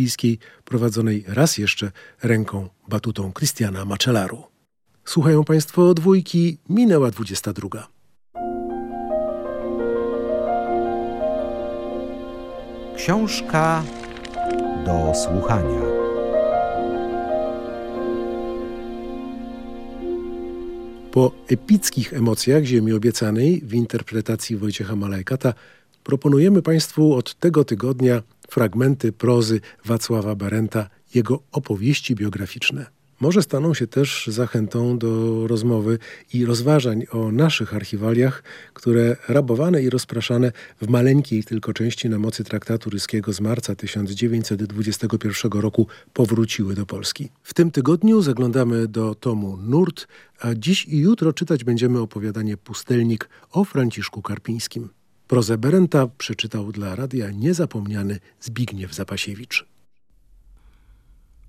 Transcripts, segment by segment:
brytyjskiej, prowadzonej raz jeszcze ręką batutą Christiana Macellaru. Słuchają Państwo dwójki, minęła 22. Książka do słuchania. Po epickich emocjach Ziemi Obiecanej w interpretacji Wojciecha Malajkata proponujemy Państwu od tego tygodnia fragmenty prozy Wacława Berenta, jego opowieści biograficzne. Może staną się też zachętą do rozmowy i rozważań o naszych archiwaliach, które rabowane i rozpraszane w maleńkiej tylko części na mocy traktatu ryskiego z marca 1921 roku powróciły do Polski. W tym tygodniu zaglądamy do tomu Nurt, a dziś i jutro czytać będziemy opowiadanie Pustelnik o Franciszku Karpińskim. Prozę Berenta przeczytał dla radia niezapomniany Zbigniew Zapasiewicz.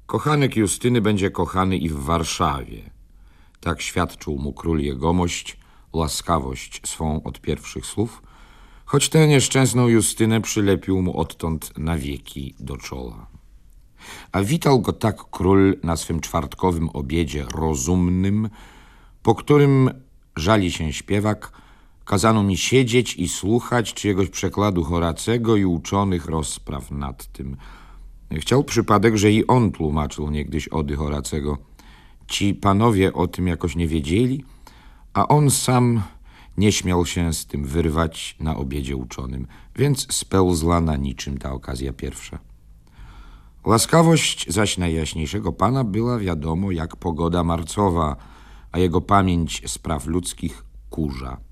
Kochanek Justyny będzie kochany i w Warszawie. Tak świadczył mu król jegomość, łaskawość swą od pierwszych słów, choć tę nieszczęsną Justynę przylepił mu odtąd na wieki do czoła. A witał go tak król na swym czwartkowym obiedzie rozumnym, po którym, żali się śpiewak, kazano mi siedzieć i słuchać czyjegoś przekładu Horacego i uczonych rozpraw nad tym – Chciał przypadek, że i on tłumaczył niegdyś ody Horacego. Ci panowie o tym jakoś nie wiedzieli, a on sam nie śmiał się z tym wyrwać na obiedzie uczonym, więc spełzła na niczym ta okazja pierwsza. Łaskawość zaś najjaśniejszego pana była wiadomo jak pogoda marcowa, a jego pamięć spraw ludzkich kurza.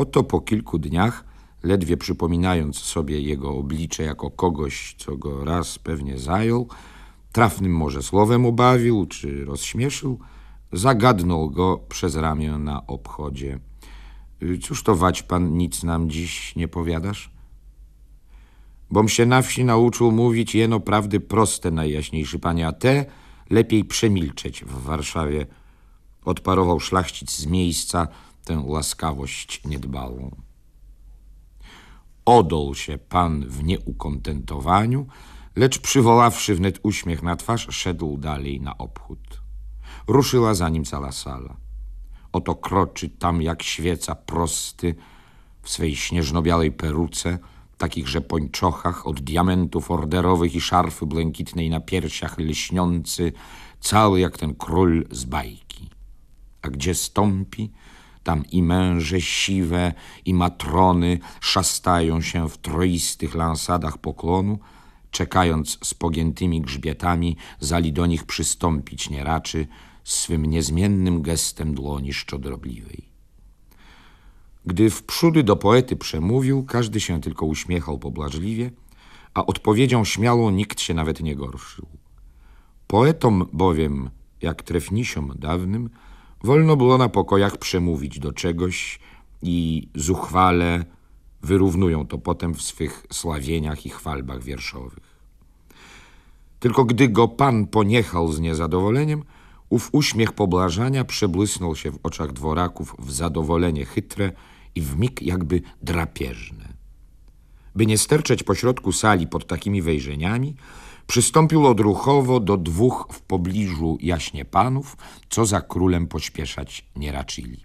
Oto po kilku dniach ledwie przypominając sobie jego oblicze jako kogoś, co go raz pewnie zajął, trafnym może słowem ubawił czy rozśmieszył, zagadnął go przez ramię na obchodzie. Cóż to wać pan nic nam dziś nie powiadasz? Bom się na wsi nauczył mówić jeno prawdy proste, najjaśniejszy panie, a te lepiej przemilczeć w Warszawie. Odparował szlachcic z miejsca tę łaskawość niedbałą. Odął się pan w nieukontentowaniu, lecz przywoławszy wnet uśmiech na twarz, szedł dalej na obchód. Ruszyła za nim cała sala. Oto kroczy tam jak świeca prosty w swej śnieżno-białej peruce, takichże pończochach od diamentów orderowych i szarfy błękitnej na piersiach lśniący, cały jak ten król z bajki. A gdzie stąpi, tam i męże siwe, i matrony szastają się w troistych lansadach poklonu, czekając z pogiętymi grzbietami, zali do nich przystąpić nie raczy, swym niezmiennym gestem dłoni szczodrobliwej. Gdy w przódy do poety przemówił, każdy się tylko uśmiechał pobłażliwie, a odpowiedzią śmiałą nikt się nawet nie gorszył. Poetom bowiem, jak trefnisiom dawnym, Wolno było na pokojach przemówić do czegoś i zuchwale wyrównują to potem w swych sławieniach i chwalbach wierszowych. Tylko gdy go pan poniechał z niezadowoleniem, ów uśmiech pobłażania przebłysnął się w oczach dworaków w zadowolenie chytre i w mig jakby drapieżne. By nie sterczeć pośrodku sali pod takimi wejrzeniami, Przystąpił odruchowo do dwóch w pobliżu jaśnie panów, co za królem pośpieszać nie raczyli.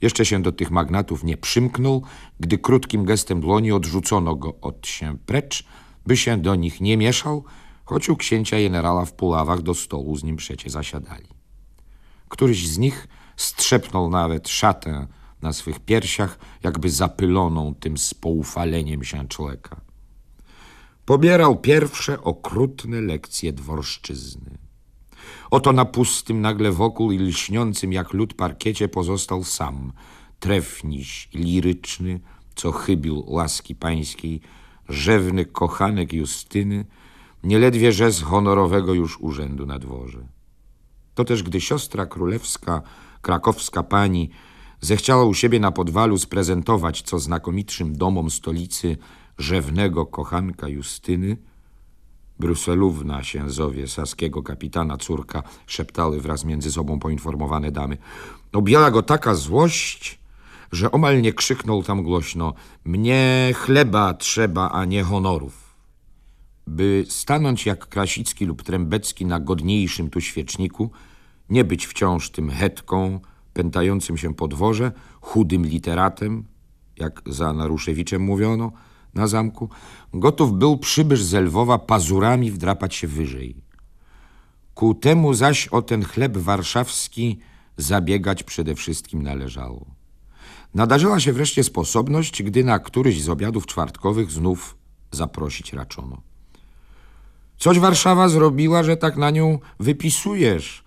Jeszcze się do tych magnatów nie przymknął, gdy krótkim gestem dłoni odrzucono go od się precz, by się do nich nie mieszał, choć u księcia generała w Puławach do stołu z nim przecie zasiadali. Któryś z nich strzepnął nawet szatę na swych piersiach, jakby zapyloną tym spoufaleniem się człowieka. Pobierał pierwsze okrutne lekcje dworszczyzny. Oto na pustym nagle wokół i lśniącym jak lód parkiecie pozostał sam, trefniś liryczny, co chybił łaski pańskiej, rzewny kochanek Justyny, nieledwie że z honorowego już urzędu na dworze. To też gdy siostra królewska, krakowska pani, zechciała u siebie na podwalu sprezentować co znakomitszym domom stolicy rzewnego kochanka Justyny, Bruselówna się zowie saskiego kapitana córka, szeptały wraz między sobą poinformowane damy. Objęła go taka złość, że omal nie krzyknął tam głośno mnie chleba trzeba, a nie honorów. by stanąć jak Krasicki lub Trębecki na godniejszym tu świeczniku, nie być wciąż tym hetką, pętającym się po dworze, chudym literatem, jak za Naruszewiczem mówiono na zamku, gotów był przybysz z Lwowa pazurami wdrapać się wyżej. Ku temu zaś o ten chleb warszawski zabiegać przede wszystkim należało. Nadarzyła się wreszcie sposobność, gdy na któryś z obiadów czwartkowych znów zaprosić raczono. Coś Warszawa zrobiła, że tak na nią wypisujesz,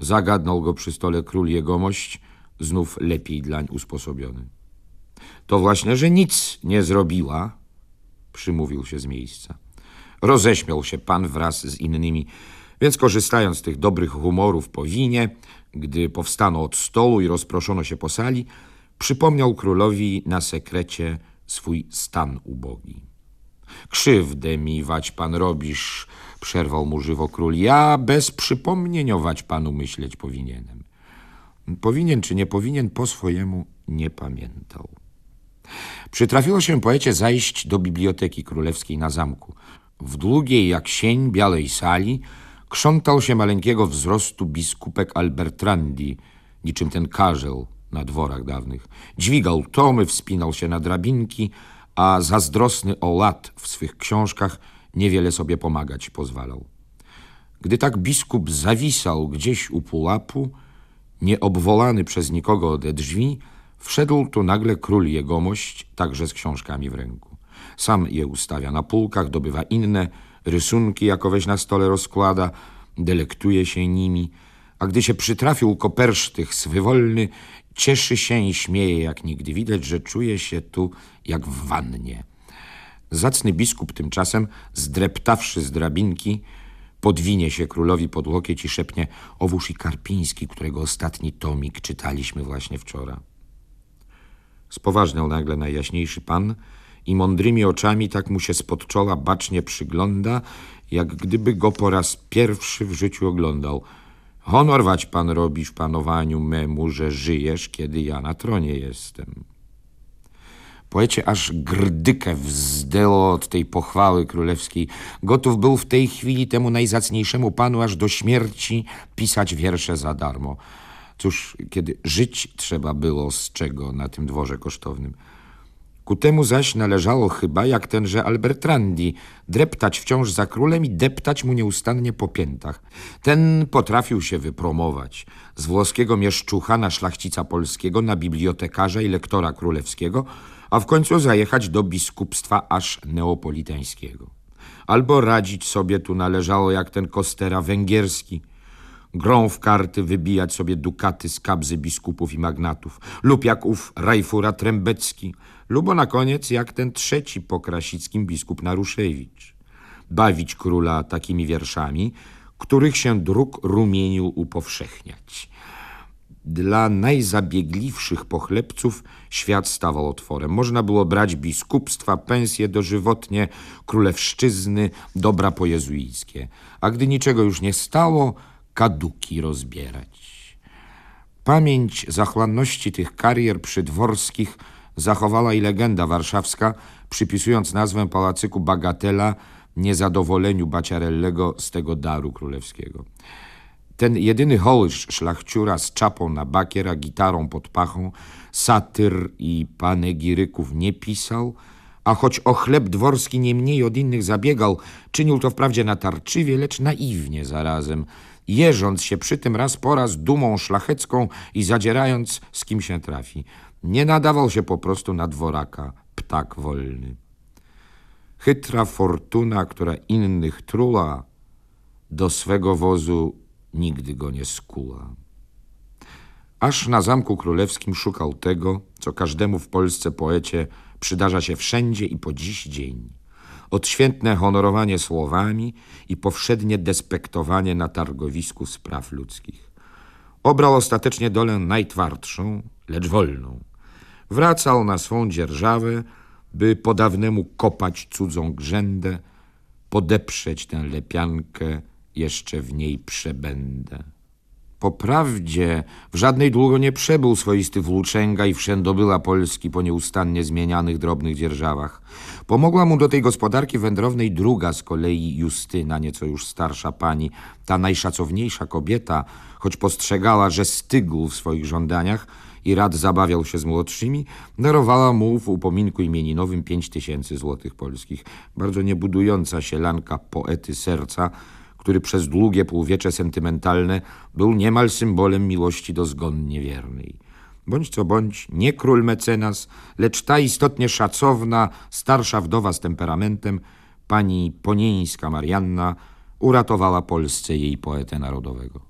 zagadnął go przy stole król jegomość, znów lepiej dlań usposobiony. To właśnie, że nic nie zrobiła, przymówił się z miejsca. Roześmiał się pan wraz z innymi, więc korzystając z tych dobrych humorów po winie, gdy powstano od stołu i rozproszono się po sali, przypomniał królowi na sekrecie swój stan ubogi. Krzywdę mi wać pan robisz, przerwał mu żywo król. Ja bez przypomnieniować panu myśleć powinienem. Powinien czy nie powinien, po swojemu nie pamiętał. Przytrafiło się poecie zajść do biblioteki królewskiej na zamku. W długiej jak sień białej sali krzątał się maleńkiego wzrostu biskupek Albertrandi, niczym ten karzeł na dworach dawnych. Dźwigał tomy, wspinał się na drabinki, a zazdrosny o lat w swych książkach niewiele sobie pomagać pozwalał. Gdy tak biskup zawisał gdzieś u pułapu, nieobwolany przez nikogo ode drzwi, wszedł tu nagle król jegomość, także z książkami w ręku. Sam je ustawia na półkach, dobywa inne, rysunki jakoweś na stole rozkłada, delektuje się nimi, a gdy się przytrafił kopersztych swywolny, cieszy się i śmieje jak nigdy. Widać, że czuje się tu jak w wannie. Zacny biskup tymczasem, zdreptawszy z drabinki, podwinie się królowi pod łokieć i szepnie owóż i Karpiński, którego ostatni tomik czytaliśmy właśnie wczoraj. Spoważniał nagle najjaśniejszy pan i mądrymi oczami tak mu się spod czoła bacznie przygląda, jak gdyby go po raz pierwszy w życiu oglądał. Honorwać pan robi w panowaniu memu, że żyjesz, kiedy ja na tronie jestem. Poecie aż grdykę wzdęło od tej pochwały królewskiej. Gotów był w tej chwili temu najzacniejszemu panu aż do śmierci pisać wiersze za darmo. Cóż, kiedy żyć trzeba było z czego na tym dworze kosztownym. Ku temu zaś należało chyba, jak tenże Albertrandi, dreptać wciąż za królem i deptać mu nieustannie po piętach. Ten potrafił się wypromować. Z włoskiego mieszczucha na szlachcica polskiego, na bibliotekarza i lektora królewskiego, a w końcu zajechać do biskupstwa aż neopolitańskiego. Albo radzić sobie tu należało jak ten kostera węgierski – grą w karty wybijać sobie dukaty z kabzy biskupów i magnatów, lub jak ów Rajfura Trębecki, lub na koniec jak ten trzeci po krasickim biskup Naruszewicz. Bawić króla takimi wierszami, których się druk rumienił upowszechniać. Dla najzabiegliwszych pochlebców świat stawał otworem. Można było brać biskupstwa, pensje dożywotnie, królewszczyzny, dobra pojezuickie. A gdy niczego już nie stało, kaduki rozbierać. Pamięć zachłanności tych karier przydworskich zachowała i legenda warszawska, przypisując nazwę pałacyku Bagatela niezadowoleniu Baciarellego z tego daru królewskiego. Ten jedyny hołż szlachciura z czapą na bakier, gitarą pod pachą, satyr i panegiryków nie pisał, a choć o chleb dworski nie mniej od innych zabiegał, czynił to wprawdzie natarczywie, lecz naiwnie zarazem, jeżąc się przy tym raz po raz dumą szlachecką i zadzierając z kim się trafi. Nie nadawał się po prostu na dworaka, ptak wolny. Chytra fortuna, która innych trula, do swego wozu nigdy go nie skuła. Aż na Zamku Królewskim szukał tego, co każdemu w Polsce poecie przydarza się wszędzie i po dziś dzień – odświętne honorowanie słowami i powszednie despektowanie na targowisku spraw ludzkich. Obrał ostatecznie dolę najtwardszą, lecz wolną. Wracał na swą dzierżawę, by po dawnemu kopać cudzą grzędę, podeprzeć tę lepiankę, jeszcze w niej przebędę. Po prawdzie w żadnej długo nie przebył swoisty włóczęga i wszędobyla Polski po nieustannie zmienianych drobnych dzierżawach. Pomogła mu do tej gospodarki wędrownej druga z kolei Justyna, nieco już starsza pani, ta najszacowniejsza kobieta, choć postrzegała, że stygł w swoich żądaniach i rad zabawiał się z młodszymi, darowała mu w upominku imieninowym pięć tysięcy złotych polskich. Bardzo niebudująca się lanka poety serca, który przez długie półwiecze sentymentalne był niemal symbolem miłości do zgonnie wiernej. Bądź co bądź, nie król mecenas, lecz ta istotnie szacowna, starsza wdowa z temperamentem, pani Ponieńska Marianna, uratowała Polsce jej poetę narodowego.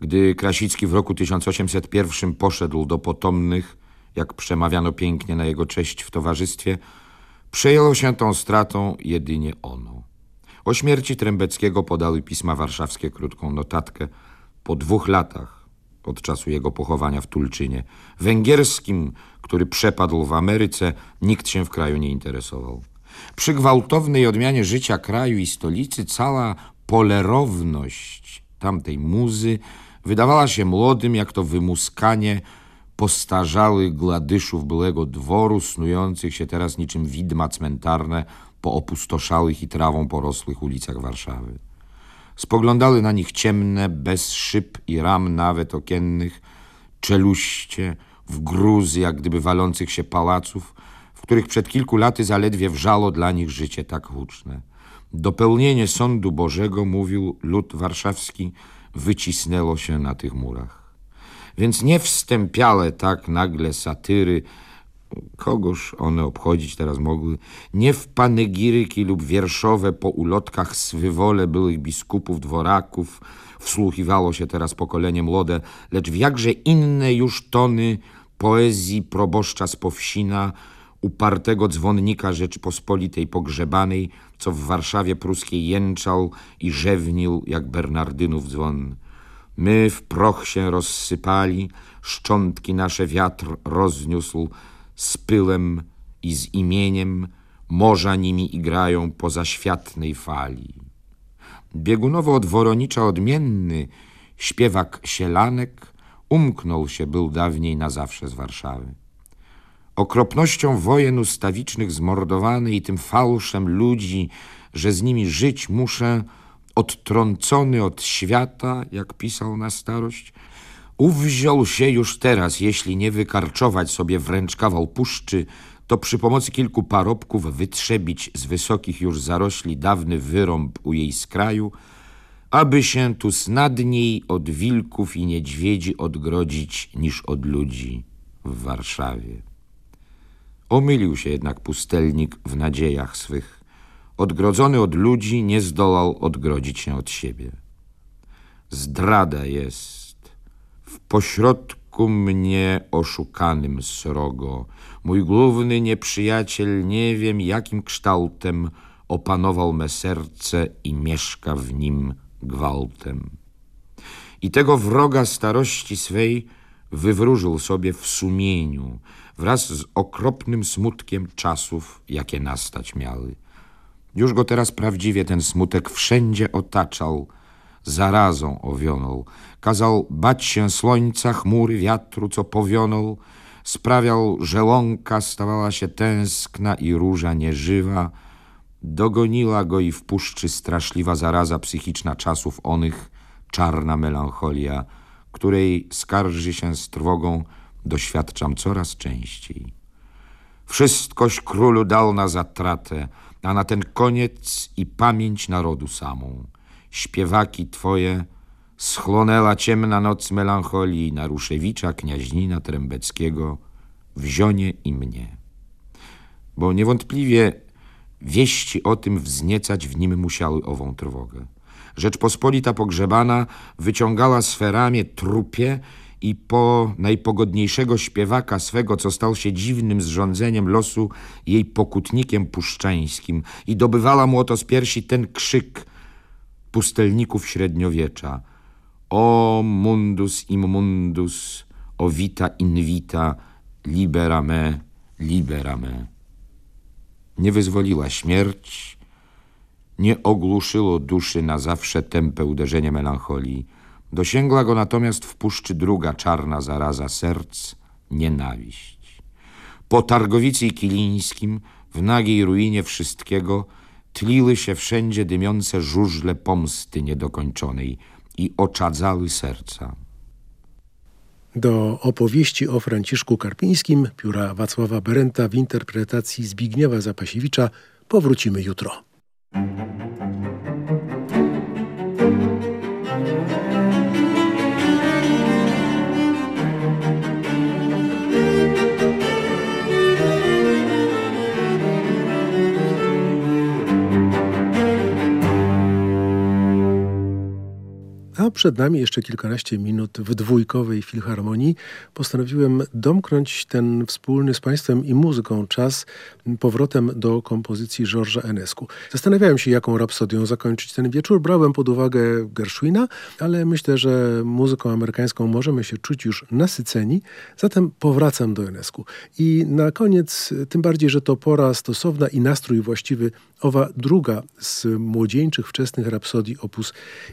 Gdy Krasicki w roku 1801 poszedł do potomnych, jak przemawiano pięknie na jego cześć w towarzystwie, przejęło się tą stratą jedynie ono. O śmierci Trębeckiego podały pisma warszawskie krótką notatkę po dwóch latach od czasu jego pochowania w Tulczynie. Węgierskim, który przepadł w Ameryce, nikt się w kraju nie interesował. Przy gwałtownej odmianie życia kraju i stolicy cała polerowność tamtej muzy wydawała się młodym, jak to wymuskanie postarzałych gladyszów byłego dworu, snujących się teraz niczym widma cmentarne po opustoszałych i trawą porosłych ulicach Warszawy. Spoglądały na nich ciemne, bez szyb i ram nawet okiennych, czeluście w gruzy, jak gdyby walących się pałaców, w których przed kilku laty zaledwie wrzało dla nich życie tak huczne. Dopełnienie sądu Bożego, mówił lud warszawski, wycisnęło się na tych murach. Więc nie wstępiale tak nagle satyry, kogoż one obchodzić teraz mogły, nie w panegiryki lub wierszowe po ulotkach swywole byłych biskupów, dworaków, wsłuchiwało się teraz pokolenie młode, lecz w jakże inne już tony poezji proboszcza z Powsina, upartego dzwonnika Rzeczypospolitej pogrzebanej, co w Warszawie pruskiej jęczał i rzewnił jak Bernardynów dzwon. My w proch się rozsypali, szczątki nasze wiatr rozniósł, z pyłem i z imieniem, morza nimi igrają poza światnej fali. Biegunowo od Woronicza odmienny, śpiewak Sielanek, umknął się był dawniej na zawsze z Warszawy. Okropnością wojen ustawicznych zmordowany i tym fałszem ludzi, że z nimi żyć muszę, odtrącony od świata, jak pisał na starość, uwziął się już teraz, jeśli nie wykarczować sobie wręcz kawał puszczy, to przy pomocy kilku parobków wytrzebić z wysokich już zarośli dawny wyrąb u jej skraju, aby się tu snadniej od wilków i niedźwiedzi odgrodzić niż od ludzi w Warszawie. Omylił się jednak pustelnik w nadziejach swych. Odgrodzony od ludzi nie zdołał odgrodzić się od siebie. Zdrada jest w pośrodku mnie oszukanym srogo. Mój główny nieprzyjaciel nie wiem jakim kształtem opanował me serce i mieszka w nim gwałtem. I tego wroga starości swej wywróżył sobie w sumieniu, wraz z okropnym smutkiem czasów, jakie nastać miały. Już go teraz prawdziwie ten smutek wszędzie otaczał, zarazą owionął, kazał bać się słońca, chmury, wiatru, co powionął, sprawiał, że łąka stawała się tęskna i róża nieżywa, dogoniła go i w puszczy straszliwa zaraza psychiczna czasów onych, czarna melancholia, której skarży się z trwogą doświadczam coraz częściej. Wszystkoś królu dał na zatratę, a na ten koniec i pamięć narodu samą. Śpiewaki twoje schlonęła ciemna noc melancholii Naruszewicza, kniaźnina Trębeckiego, wzionie i mnie. Bo niewątpliwie wieści o tym wzniecać w nim musiały ową trwogę. Rzeczpospolita pogrzebana wyciągała swe ramię trupie i po najpogodniejszego śpiewaka swego, co stał się dziwnym zrządzeniem losu, jej pokutnikiem puszczańskim i dobywała mu oto z piersi ten krzyk pustelników średniowiecza. O mundus im mundus, o vita in vita, libera me, libera me. Nie wyzwoliła śmierć, nie ogłuszyło duszy na zawsze tępe uderzenie melancholii, Dosięgła go natomiast w puszczy druga czarna zaraza serc, nienawiść. Po Targowicy Kilińskim, w nagiej ruinie wszystkiego, tliły się wszędzie dymiące żużle pomsty niedokończonej i oczadzały serca. Do opowieści o Franciszku Karpińskim pióra Wacława Berenta w interpretacji Zbigniewa Zapasiewicza powrócimy jutro. Przed nami jeszcze kilkanaście minut w dwójkowej filharmonii. Postanowiłem domknąć ten wspólny z Państwem i muzyką czas powrotem do kompozycji Georgesa Enescu. Zastanawiałem się, jaką rapsodią zakończyć ten wieczór. Brałem pod uwagę Gershwina, ale myślę, że muzyką amerykańską możemy się czuć już nasyceni. Zatem powracam do Enescu. I na koniec, tym bardziej, że to pora stosowna i nastrój właściwy, owa druga z młodzieńczych, wczesnych rapsodii op.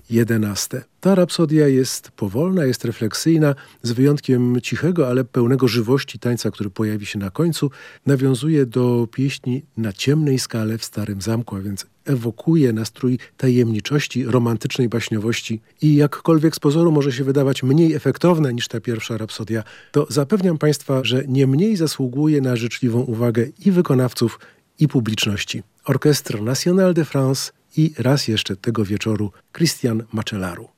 11. Ta rapsodia jest powolna, jest refleksyjna, z wyjątkiem cichego, ale pełnego żywości tańca, który pojawi się na końcu, nawiązuje do pieśni na ciemnej skale w Starym Zamku, a więc ewokuje nastrój tajemniczości, romantycznej baśniowości i jakkolwiek z pozoru może się wydawać mniej efektowne niż ta pierwsza rapsodia, to zapewniam Państwa, że nie mniej zasługuje na życzliwą uwagę i wykonawców, i publiczności. Orchestre National de France i raz jeszcze tego wieczoru Christian Macellaru.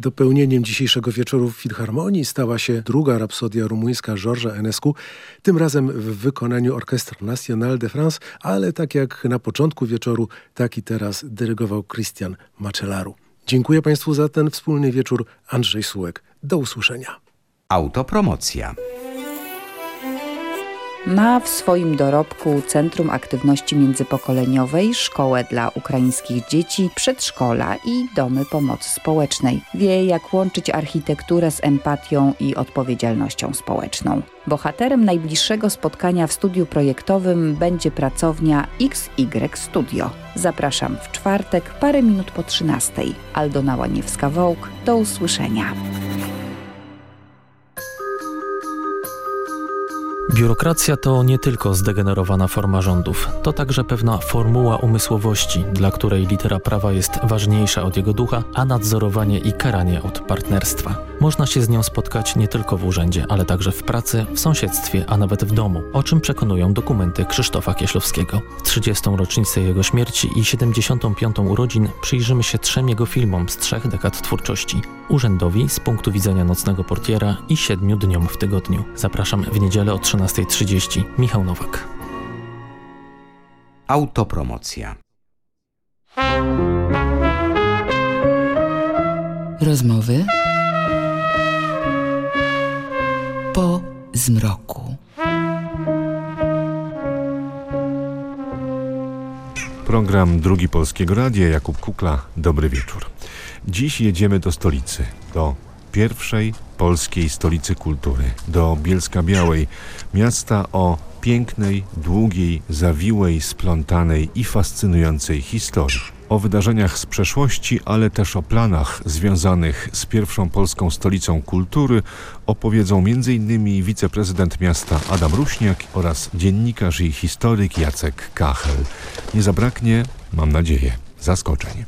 Dopełnieniem dzisiejszego wieczoru w Filharmonii stała się druga rapsodia rumuńska Georgesa Enescu, tym razem w wykonaniu Orchestre National de France, ale tak jak na początku wieczoru, tak i teraz dyrygował Christian Macelaru. Dziękuję Państwu za ten wspólny wieczór. Andrzej Sułek. Do usłyszenia. Autopromocja ma w swoim dorobku Centrum Aktywności Międzypokoleniowej, szkołę dla ukraińskich dzieci, przedszkola i domy pomocy społecznej. Wie, jak łączyć architekturę z empatią i odpowiedzialnością społeczną. Bohaterem najbliższego spotkania w studiu projektowym będzie pracownia XY Studio. Zapraszam w czwartek, parę minut po 13. Aldona Łaniewska-Wołk. Do usłyszenia. Biurokracja to nie tylko zdegenerowana forma rządów, to także pewna formuła umysłowości, dla której litera prawa jest ważniejsza od jego ducha, a nadzorowanie i karanie od partnerstwa. Można się z nią spotkać nie tylko w urzędzie, ale także w pracy, w sąsiedztwie, a nawet w domu, o czym przekonują dokumenty Krzysztofa Kieślowskiego. W 30. rocznicę jego śmierci i 75. urodzin przyjrzymy się trzem jego filmom z trzech dekad twórczości. Urzędowi z punktu widzenia nocnego portiera i siedmiu dniom w tygodniu. Zapraszam w niedzielę o 13.30. Michał Nowak. Autopromocja. Rozmowy po zmroku. Program Drugi Polskiego Radia, Jakub Kukla, dobry wieczór. Dziś jedziemy do stolicy, do pierwszej polskiej stolicy kultury, do Bielska Białej, miasta o pięknej, długiej, zawiłej, splątanej i fascynującej historii. O wydarzeniach z przeszłości, ale też o planach związanych z pierwszą polską stolicą kultury opowiedzą m.in. wiceprezydent miasta Adam Ruśniak oraz dziennikarz i historyk Jacek Kachel. Nie zabraknie, mam nadzieję, zaskoczeń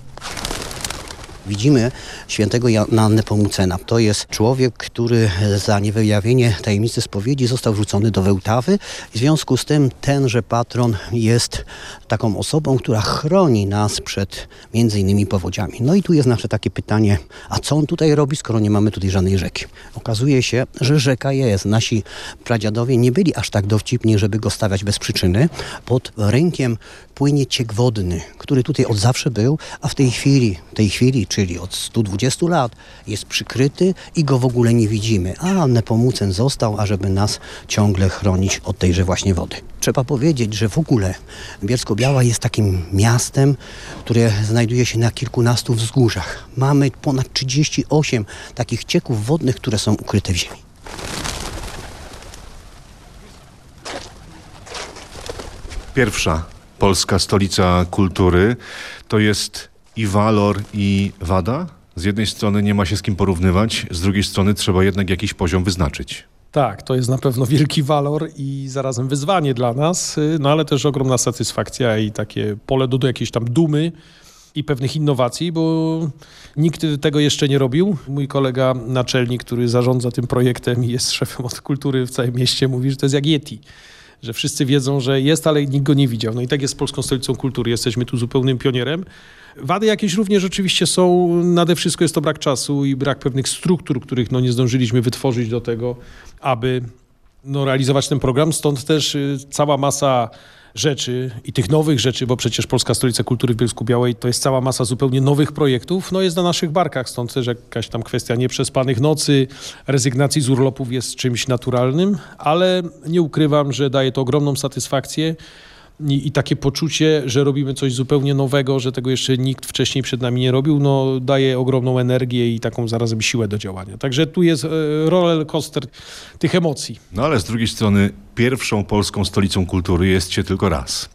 widzimy świętego Jana Nepomucena. To jest człowiek, który za niewyjawienie tajemnicy spowiedzi został wrzucony do Wełtawy. W związku z tym tenże patron jest taką osobą, która chroni nas przed między innymi powodziami. No i tu jest nasze takie pytanie, a co on tutaj robi, skoro nie mamy tutaj żadnej rzeki? Okazuje się, że rzeka jest. Nasi pradziadowie nie byli aż tak dowcipni, żeby go stawiać bez przyczyny. Pod rynkiem płynie ciek wodny, który tutaj od zawsze był, a w tej chwili, tej chwili, czyli od 120 lat, jest przykryty i go w ogóle nie widzimy. A Nepomucen został, ażeby nas ciągle chronić od tejże właśnie wody. Trzeba powiedzieć, że w ogóle Bielsko-Biała jest takim miastem, które znajduje się na kilkunastu wzgórzach. Mamy ponad 38 takich cieków wodnych, które są ukryte w ziemi. Pierwsza polska stolica kultury, to jest i walor, i wada? Z jednej strony nie ma się z kim porównywać, z drugiej strony trzeba jednak jakiś poziom wyznaczyć. Tak, to jest na pewno wielki walor i zarazem wyzwanie dla nas, no ale też ogromna satysfakcja i takie pole do, do jakiejś tam dumy i pewnych innowacji, bo nikt tego jeszcze nie robił. Mój kolega naczelnik, który zarządza tym projektem i jest szefem od kultury w całym mieście, mówi, że to jest jak Yeti że wszyscy wiedzą, że jest, ale nikt go nie widział. No i tak jest z Polską Stolicą Kultury. Jesteśmy tu zupełnym pionierem. Wady jakieś również oczywiście są, nade wszystko jest to brak czasu i brak pewnych struktur, których no nie zdążyliśmy wytworzyć do tego, aby no, realizować ten program. Stąd też y, cała masa rzeczy i tych nowych rzeczy, bo przecież Polska Stolica Kultury w Bielsku Białej to jest cała masa zupełnie nowych projektów, no jest na naszych barkach, stąd też jakaś tam kwestia nieprzespanych nocy, rezygnacji z urlopów jest czymś naturalnym, ale nie ukrywam, że daje to ogromną satysfakcję i, i, takie poczucie, że robimy coś zupełnie nowego, że tego jeszcze nikt wcześniej przed nami nie robił, no daje ogromną energię i taką zarazem siłę do działania. Także tu jest e, roller coaster tych emocji. No ale z drugiej strony pierwszą polską stolicą kultury jest się tylko raz.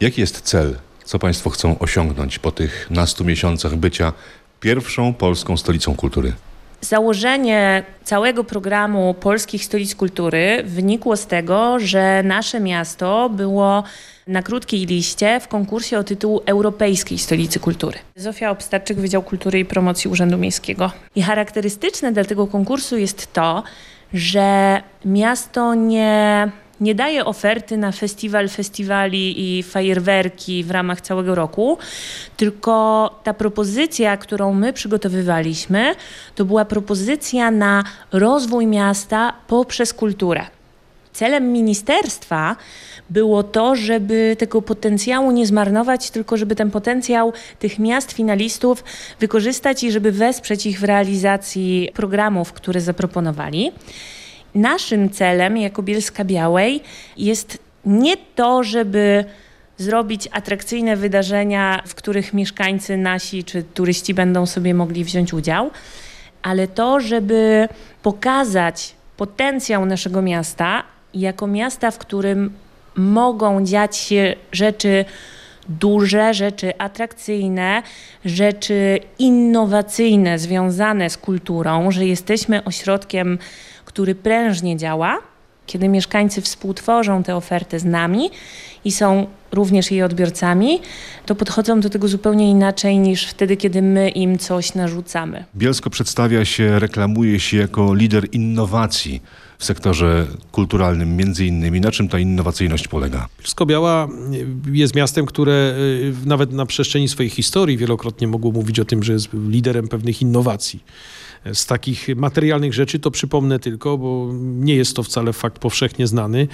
Jaki jest cel? Co Państwo chcą osiągnąć po tych nastu miesiącach bycia pierwszą polską stolicą kultury? Założenie całego programu Polskich Stolic Kultury wynikło z tego, że nasze miasto było na krótkiej liście w konkursie o tytuł Europejskiej Stolicy Kultury. Zofia Obstarczyk, Wydział Kultury i Promocji Urzędu Miejskiego. I charakterystyczne dla tego konkursu jest to, że miasto nie nie daje oferty na festiwal festiwali i fajerwerki w ramach całego roku, tylko ta propozycja, którą my przygotowywaliśmy, to była propozycja na rozwój miasta poprzez kulturę. Celem ministerstwa było to, żeby tego potencjału nie zmarnować, tylko żeby ten potencjał tych miast finalistów wykorzystać i żeby wesprzeć ich w realizacji programów, które zaproponowali. Naszym celem jako Bielska Białej jest nie to, żeby zrobić atrakcyjne wydarzenia, w których mieszkańcy nasi czy turyści będą sobie mogli wziąć udział, ale to, żeby pokazać potencjał naszego miasta jako miasta, w którym mogą dziać się rzeczy duże, rzeczy atrakcyjne, rzeczy innowacyjne związane z kulturą, że jesteśmy ośrodkiem, który prężnie działa, kiedy mieszkańcy współtworzą tę ofertę z nami i są również jej odbiorcami, to podchodzą do tego zupełnie inaczej niż wtedy, kiedy my im coś narzucamy. Bielsko przedstawia się, reklamuje się jako lider innowacji w sektorze kulturalnym między innymi. Na czym ta innowacyjność polega? Bielsko-Biała jest miastem, które y, nawet na przestrzeni swojej historii wielokrotnie mogło mówić o tym, że jest liderem pewnych innowacji. Z takich materialnych rzeczy to przypomnę tylko, bo nie jest to wcale fakt powszechnie znany,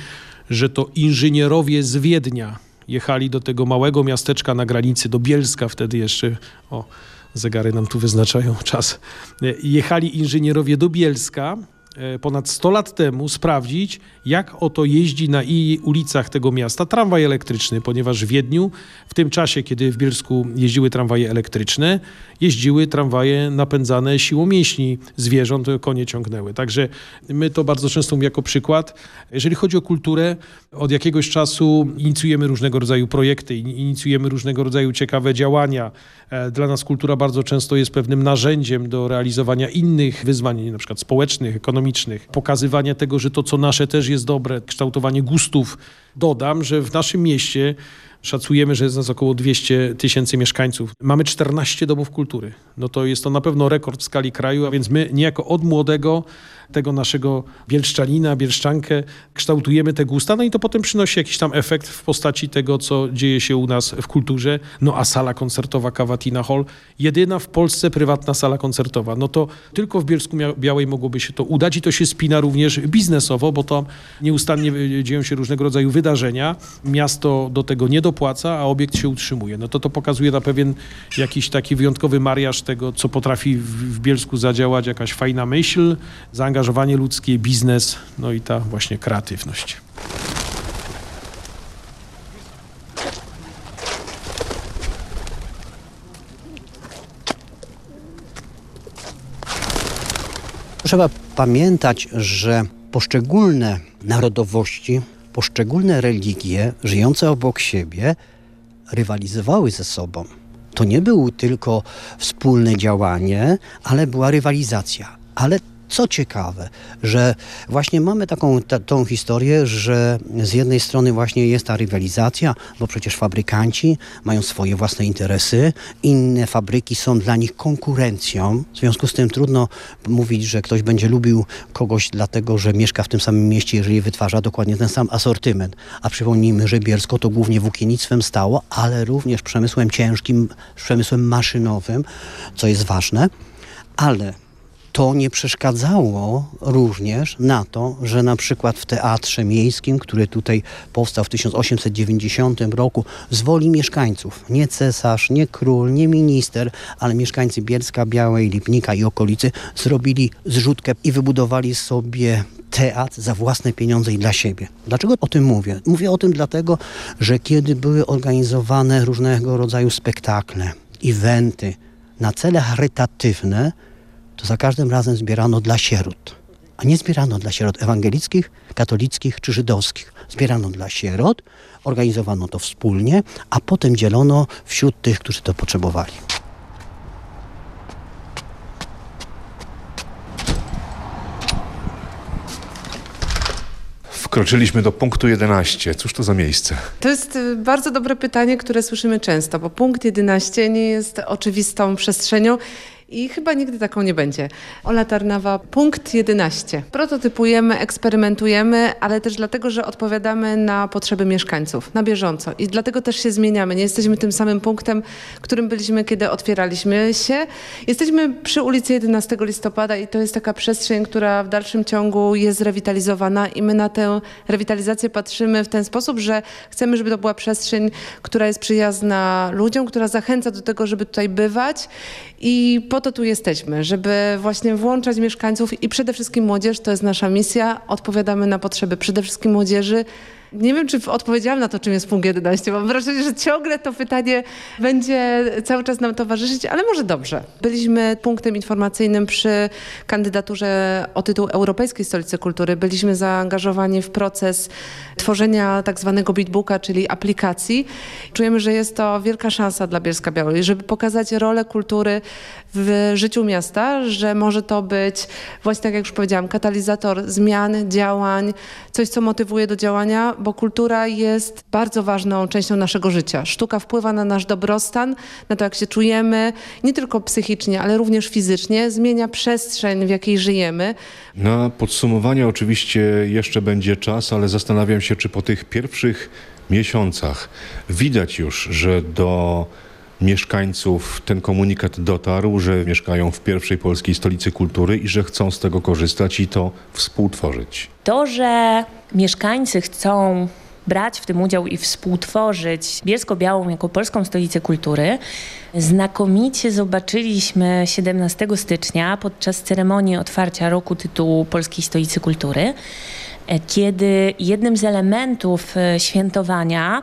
że to inżynierowie z Wiednia jechali do tego małego miasteczka na granicy, do Bielska wtedy jeszcze, o, zegary nam tu wyznaczają czas, jechali inżynierowie do Bielska E, ponad 100 lat temu sprawdzić, jak oto jeździ na i ulicach tego miasta tramwaj elektryczny, ponieważ w Wiedniu w tym czasie, kiedy w Bielsku jeździły tramwaje elektryczne, jeździły tramwaje napędzane siłą mięśni zwierząt, konie ciągnęły. Także my to bardzo często jako przykład. Jeżeli chodzi o kulturę, od jakiegoś czasu inicjujemy różnego rodzaju projekty, inicjujemy różnego rodzaju ciekawe działania. E, dla nas kultura bardzo często jest pewnym narzędziem do realizowania innych wyzwań, przykład społecznych, ekonomicznych, pokazywania tego, że to, co nasze też jest dobre, kształtowanie gustów. Dodam, że w naszym mieście Szacujemy, że jest nas około 200 tysięcy mieszkańców. Mamy 14 domów kultury. No to jest to na pewno rekord w skali kraju, a więc my niejako od młodego tego naszego bielszczanina, bielszczankę kształtujemy te gusta, no i to potem przynosi jakiś tam efekt w postaci tego, co dzieje się u nas w kulturze. No a sala koncertowa Cavatina Hall, jedyna w Polsce prywatna sala koncertowa. No to tylko w Bielsku Białej mogłoby się to udać i to się spina również biznesowo, bo to nieustannie dzieją się różnego rodzaju wydarzenia. Miasto do tego nie dopłaca, a obiekt się utrzymuje. No to to pokazuje na pewien jakiś taki wyjątkowy mariaż tego, co potrafi w Bielsku zadziałać, jakaś fajna myśl, zaangażowanie ludzkie, biznes, no i ta właśnie kreatywność. Trzeba pamiętać, że poszczególne narodowości poszczególne religie żyjące obok siebie rywalizowały ze sobą. To nie było tylko wspólne działanie, ale była rywalizacja. Ale co ciekawe, że właśnie mamy taką ta, tą historię, że z jednej strony właśnie jest ta rywalizacja, bo przecież fabrykanci mają swoje własne interesy, inne fabryki są dla nich konkurencją. W związku z tym trudno mówić, że ktoś będzie lubił kogoś dlatego, że mieszka w tym samym mieście, jeżeli wytwarza dokładnie ten sam asortyment. A przypomnijmy, że Bielsko to głównie włókiennictwem stało, ale również przemysłem ciężkim, przemysłem maszynowym, co jest ważne. Ale to nie przeszkadzało również na to, że na przykład w Teatrze Miejskim, który tutaj powstał w 1890 roku, z woli mieszkańców, nie cesarz, nie król, nie minister, ale mieszkańcy Bielska, Białej, Lipnika i okolicy zrobili zrzutkę i wybudowali sobie teatr za własne pieniądze i dla siebie. Dlaczego o tym mówię? Mówię o tym dlatego, że kiedy były organizowane różnego rodzaju spektakle, eventy na cele charytatywne, to za każdym razem zbierano dla sierot. A nie zbierano dla sierot ewangelickich, katolickich czy żydowskich. Zbierano dla sierot, organizowano to wspólnie, a potem dzielono wśród tych, którzy to potrzebowali. Wkroczyliśmy do punktu 11. Cóż to za miejsce? To jest y, bardzo dobre pytanie, które słyszymy często, bo punkt 11 nie jest oczywistą przestrzenią i chyba nigdy taką nie będzie. Ola Tarnawa, punkt 11. Prototypujemy, eksperymentujemy, ale też dlatego, że odpowiadamy na potrzeby mieszkańców na bieżąco i dlatego też się zmieniamy. Nie jesteśmy tym samym punktem, którym byliśmy, kiedy otwieraliśmy się. Jesteśmy przy ulicy 11 listopada i to jest taka przestrzeń, która w dalszym ciągu jest rewitalizowana i my na tę rewitalizację patrzymy w ten sposób, że chcemy, żeby to była przestrzeń, która jest przyjazna ludziom, która zachęca do tego, żeby tutaj bywać i po to tu jesteśmy, żeby właśnie włączać mieszkańców i przede wszystkim młodzież, to jest nasza misja. Odpowiadamy na potrzeby przede wszystkim młodzieży, nie wiem, czy odpowiedziałam na to, czym jest punkt 11. Mam wrażenie, że ciągle to pytanie będzie cały czas nam towarzyszyć, ale może dobrze. Byliśmy punktem informacyjnym przy kandydaturze o tytuł Europejskiej Stolicy Kultury. Byliśmy zaangażowani w proces tworzenia tak zwanego bitbooka, czyli aplikacji. Czujemy, że jest to wielka szansa dla Bielska Białej, żeby pokazać rolę kultury w życiu miasta, że może to być właśnie tak jak już powiedziałam, katalizator zmian, działań, coś co motywuje do działania, bo kultura jest bardzo ważną częścią naszego życia. Sztuka wpływa na nasz dobrostan, na to jak się czujemy, nie tylko psychicznie, ale również fizycznie, zmienia przestrzeń, w jakiej żyjemy. Na podsumowanie oczywiście jeszcze będzie czas, ale zastanawiam się, czy po tych pierwszych miesiącach widać już, że do mieszkańców ten komunikat dotarł, że mieszkają w pierwszej polskiej stolicy kultury i że chcą z tego korzystać i to współtworzyć. To, że mieszkańcy chcą brać w tym udział i współtworzyć Bielsko-Białą jako polską stolicę kultury, znakomicie zobaczyliśmy 17 stycznia podczas ceremonii otwarcia roku tytułu Polskiej Stolicy Kultury kiedy jednym z elementów e, świętowania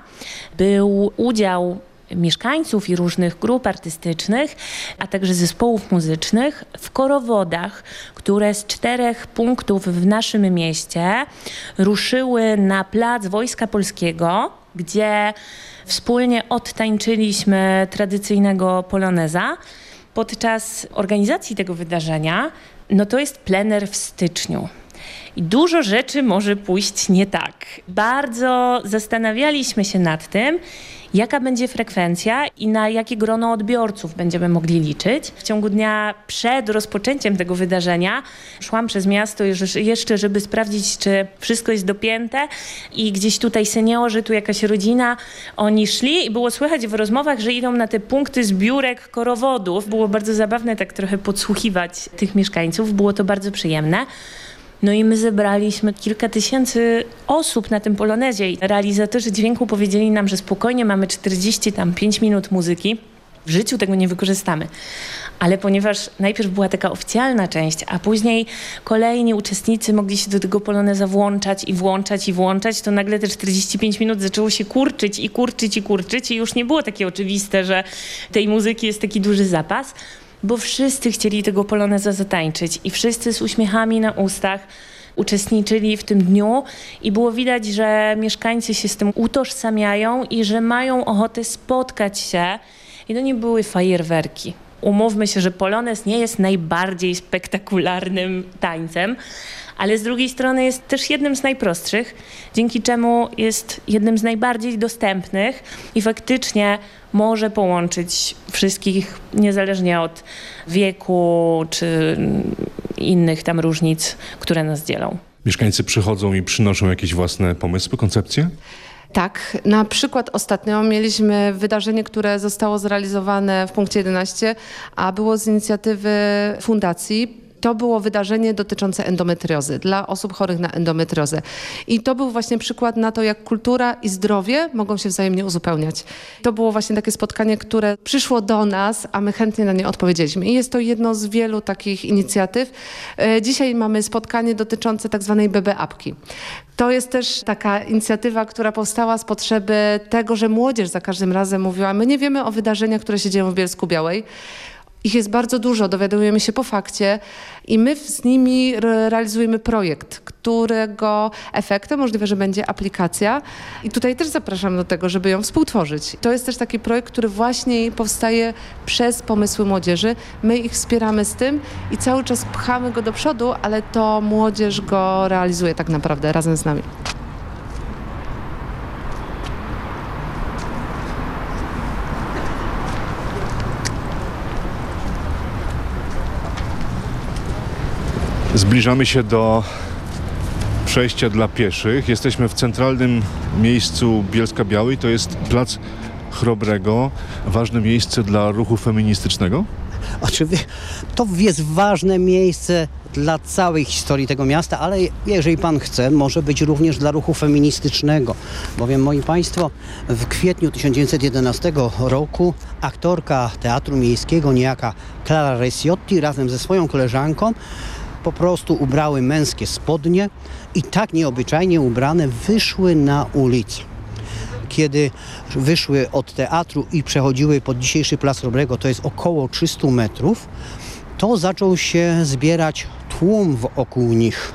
był udział mieszkańców i różnych grup artystycznych, a także zespołów muzycznych w korowodach, które z czterech punktów w naszym mieście ruszyły na plac Wojska Polskiego, gdzie wspólnie odtańczyliśmy tradycyjnego poloneza. Podczas organizacji tego wydarzenia, no to jest plener w styczniu. I dużo rzeczy może pójść nie tak. Bardzo zastanawialiśmy się nad tym, jaka będzie frekwencja i na jakie grono odbiorców będziemy mogli liczyć. W ciągu dnia przed rozpoczęciem tego wydarzenia szłam przez miasto jeszcze, żeby sprawdzić, czy wszystko jest dopięte i gdzieś tutaj seniorzy, tu jakaś rodzina, oni szli i było słychać w rozmowach, że idą na te punkty zbiórek korowodów. Było bardzo zabawne tak trochę podsłuchiwać tych mieszkańców, było to bardzo przyjemne. No i my zebraliśmy kilka tysięcy osób na tym polonezie i realizatorzy dźwięku powiedzieli nam, że spokojnie mamy 40 tam 5 minut muzyki. W życiu tego nie wykorzystamy. Ale ponieważ najpierw była taka oficjalna część, a później kolejni uczestnicy mogli się do tego poloneza włączać i włączać i włączać, to nagle te 45 minut zaczęło się kurczyć i kurczyć i kurczyć i już nie było takie oczywiste, że tej muzyki jest taki duży zapas bo wszyscy chcieli tego poloneza zatańczyć i wszyscy z uśmiechami na ustach uczestniczyli w tym dniu i było widać, że mieszkańcy się z tym utożsamiają i że mają ochotę spotkać się. I to nie były fajerwerki. Umówmy się, że polonez nie jest najbardziej spektakularnym tańcem, ale z drugiej strony jest też jednym z najprostszych, dzięki czemu jest jednym z najbardziej dostępnych i faktycznie może połączyć wszystkich, niezależnie od wieku czy innych tam różnic, które nas dzielą. Mieszkańcy przychodzą i przynoszą jakieś własne pomysły, koncepcje? Tak, na przykład ostatnio mieliśmy wydarzenie, które zostało zrealizowane w punkcie 11, a było z inicjatywy fundacji to było wydarzenie dotyczące endometriozy dla osób chorych na endometriozę. I to był właśnie przykład na to, jak kultura i zdrowie mogą się wzajemnie uzupełniać. To było właśnie takie spotkanie, które przyszło do nas, a my chętnie na nie odpowiedzieliśmy. I jest to jedno z wielu takich inicjatyw. E, dzisiaj mamy spotkanie dotyczące tak zwanej BB apki. To jest też taka inicjatywa, która powstała z potrzeby tego, że młodzież za każdym razem mówiła, my nie wiemy o wydarzeniach, które się dzieją w Bielsku Białej. Ich jest bardzo dużo, dowiadujemy się po fakcie i my z nimi realizujemy projekt, którego efektem możliwe, że będzie aplikacja. I tutaj też zapraszam do tego, żeby ją współtworzyć. To jest też taki projekt, który właśnie powstaje przez pomysły młodzieży. My ich wspieramy z tym i cały czas pchamy go do przodu, ale to młodzież go realizuje tak naprawdę razem z nami. Zbliżamy się do przejścia dla pieszych. Jesteśmy w centralnym miejscu Bielska Białej. To jest plac Chrobrego. Ważne miejsce dla ruchu feministycznego? Oczywiście to jest ważne miejsce dla całej historii tego miasta, ale jeżeli pan chce, może być również dla ruchu feministycznego. Bowiem, moi państwo, w kwietniu 1911 roku aktorka Teatru Miejskiego, niejaka Clara Resiotti razem ze swoją koleżanką po prostu ubrały męskie spodnie i tak nieobyczajnie ubrane wyszły na ulicę kiedy wyszły od teatru i przechodziły pod dzisiejszy Plac Robrego, to jest około 300 metrów, to zaczął się zbierać tłum wokół nich.